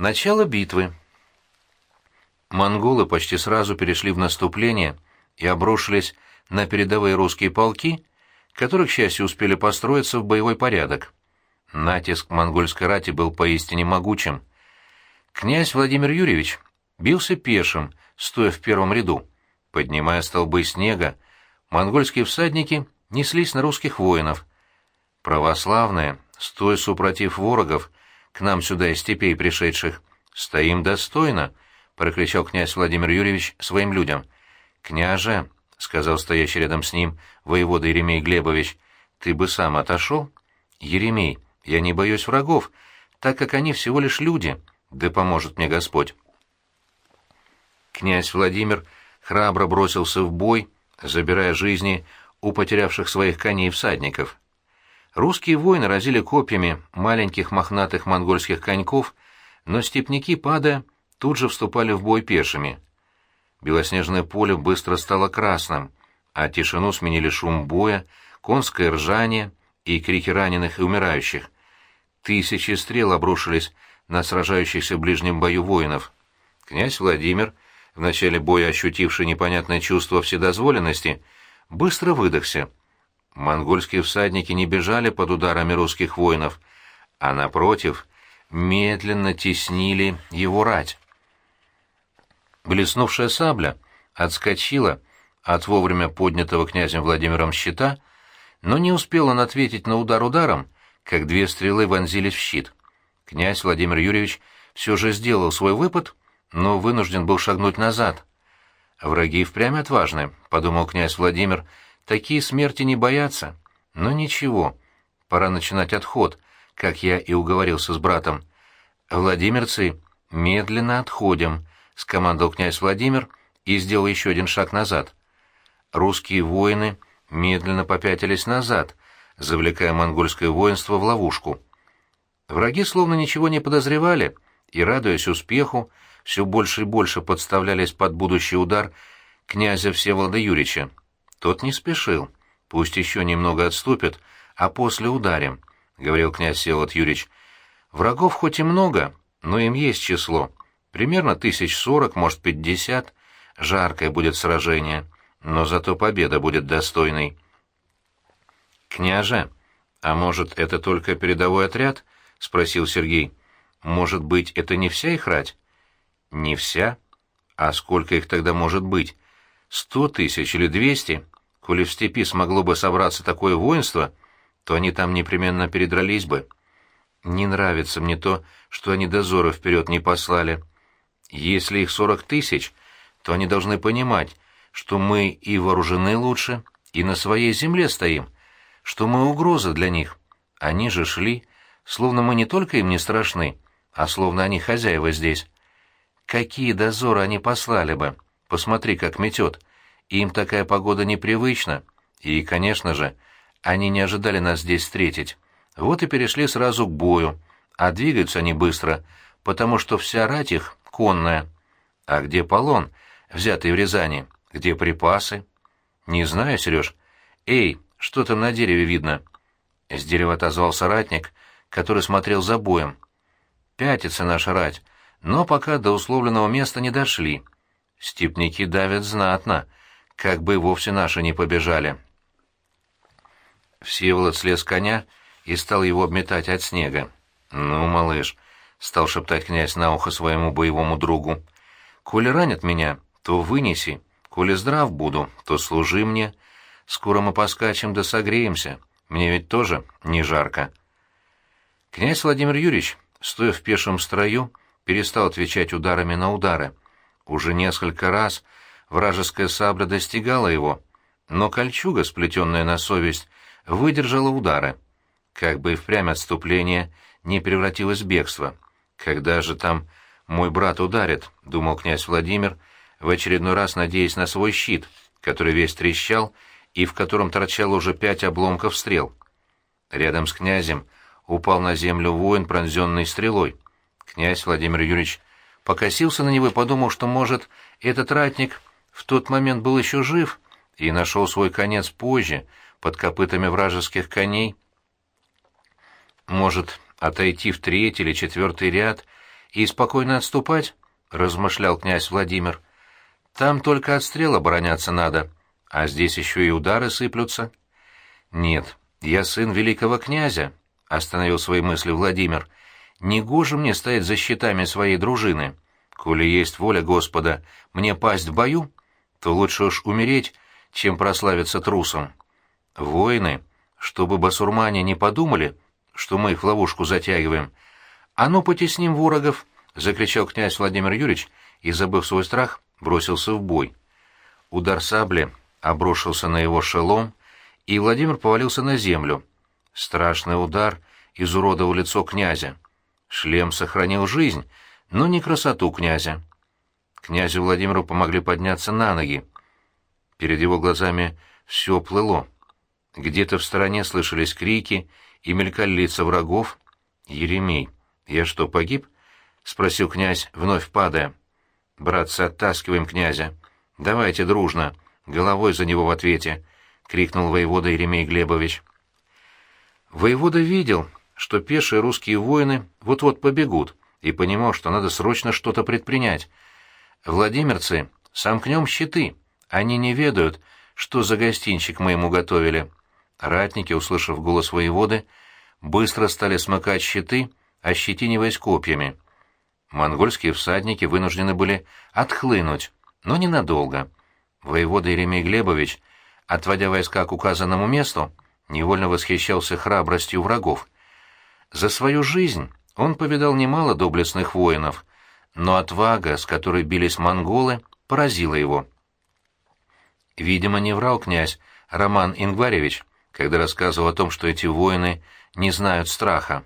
Начало битвы. Монголы почти сразу перешли в наступление и обрушились на передовые русские полки, которые, к счастью, успели построиться в боевой порядок. Натиск монгольской рати был поистине могучим. Князь Владимир Юрьевич бился пешим, стоя в первом ряду. Поднимая столбы снега, монгольские всадники неслись на русских воинов. Православные, стоя супротив ворогов, к нам сюда из степей пришедших, стоим достойно, — прокричал князь Владимир Юрьевич своим людям. «Княже», — сказал стоящий рядом с ним воевода Еремей Глебович, — «ты бы сам отошел?» «Еремей, я не боюсь врагов, так как они всего лишь люди, да поможет мне Господь». Князь Владимир храбро бросился в бой, забирая жизни у потерявших своих коней всадников. Русские воины разили копьями маленьких мохнатых монгольских коньков, но степняки, падая, тут же вступали в бой пешими. Белоснежное поле быстро стало красным, а тишину сменили шум боя, конское ржание и крики раненых и умирающих. Тысячи стрел обрушились на сражающихся в ближнем бою воинов. Князь Владимир — в начале боя ощутивший непонятное чувство вседозволенности, быстро выдохся. Монгольские всадники не бежали под ударами русских воинов, а, напротив, медленно теснили его рать. Блеснувшая сабля отскочила от вовремя поднятого князем Владимиром щита, но не успел он ответить на удар ударом, как две стрелы вонзились в щит. Князь Владимир Юрьевич все же сделал свой выпад но вынужден был шагнуть назад. «Враги впрямь отважны», — подумал князь Владимир, — «такие смерти не боятся. Но ничего, пора начинать отход, как я и уговорился с братом. Владимирцы, медленно отходим», — скомандовал князь Владимир и сделал еще один шаг назад. Русские воины медленно попятились назад, завлекая монгольское воинство в ловушку. Враги словно ничего не подозревали и, радуясь успеху, все больше и больше подставлялись под будущий удар князя Всеволода Юрьевича. Тот не спешил. Пусть еще немного отступят, а после ударим, — говорил князь Всеволод Юрьевич. Врагов хоть и много, но им есть число. Примерно тысяч сорок, может, пятьдесят. Жаркое будет сражение, но зато победа будет достойной. «Княже, а может, это только передовой отряд?» — спросил Сергей. «Может быть, это не вся их рать?» Не вся? А сколько их тогда может быть? Сто тысяч или двести? Коли в степи смогло бы собраться такое воинство, то они там непременно передрались бы. Не нравится мне то, что они дозоры вперед не послали. Если их сорок тысяч, то они должны понимать, что мы и вооружены лучше, и на своей земле стоим, что мы угроза для них. Они же шли, словно мы не только им не страшны, а словно они хозяева здесь. Какие дозоры они послали бы? Посмотри, как метет. Им такая погода непривычна. И, конечно же, они не ожидали нас здесь встретить. Вот и перешли сразу к бою. А двигаются они быстро, потому что вся рать их конная. А где полон, взятый в Рязани? Где припасы? Не знаю, Сереж. Эй, что там на дереве видно? С дерева отозвался ратник, который смотрел за боем. Пятится наша рать но пока до условленного места не дошли. Степники давят знатно, как бы вовсе наши не побежали. Всеволод слез коня и стал его обметать от снега. «Ну, малыш», — стал шептать князь на ухо своему боевому другу, — «коли ранят меня, то вынеси, коли здрав буду, то служи мне. Скоро мы поскачем да согреемся, мне ведь тоже не жарко». Князь Владимир Юрьевич, стоя в пешем строю, перестал отвечать ударами на удары. Уже несколько раз вражеская сабля достигала его, но кольчуга, сплетенная на совесть, выдержала удары. Как бы и впрямь отступление не превратилось в бегство. «Когда же там мой брат ударит?» — думал князь Владимир, в очередной раз надеясь на свой щит, который весь трещал и в котором торчало уже пять обломков стрел. Рядом с князем упал на землю воин, пронзенный стрелой. Князь Владимир Юрьевич покосился на него и подумал, что, может, этот ратник в тот момент был еще жив и нашел свой конец позже, под копытами вражеских коней. Может, отойти в третий или четвертый ряд и спокойно отступать?» — размышлял князь Владимир. «Там только от стрел обороняться надо, а здесь еще и удары сыплются». «Нет, я сын великого князя», — остановил свои мысли Владимир. «Негоже мне стоять за щитами своей дружины. Коли есть воля Господа мне пасть в бою, то лучше уж умереть, чем прославиться трусом. Воины, чтобы басурмане не подумали, что мы их в ловушку затягиваем. «А ну, потесним ворогов!» — закричал князь Владимир Юрьевич и, забыв свой страх, бросился в бой. Удар сабли обрушился на его шелом, и Владимир повалился на землю. Страшный удар изуродовал лицо князя. Шлем сохранил жизнь, но не красоту князя. Князю Владимиру помогли подняться на ноги. Перед его глазами все плыло. Где-то в стороне слышались крики и мелькали лица врагов. «Еремей, я что, погиб?» — спросил князь, вновь падая. «Братцы, оттаскиваем князя. Давайте дружно. Головой за него в ответе», — крикнул воевода Еремей Глебович. Воевода видел, что пешие русские воины вот-вот побегут, и понимал, что надо срочно что-то предпринять. «Владимирцы, сомкнем щиты. Они не ведают, что за гостинчик мы ему готовили». Ратники, услышав голос воеводы, быстро стали смыкать щиты, ощетиниваясь копьями. Монгольские всадники вынуждены были отхлынуть, но ненадолго. Воевода Еремей Глебович, отводя войска к указанному месту, невольно восхищался храбростью врагов. За свою жизнь он повидал немало доблестных воинов, но отвага, с которой бились монголы, поразила его. Видимо, не врал князь Роман Ингваревич, когда рассказывал о том, что эти воины не знают страха.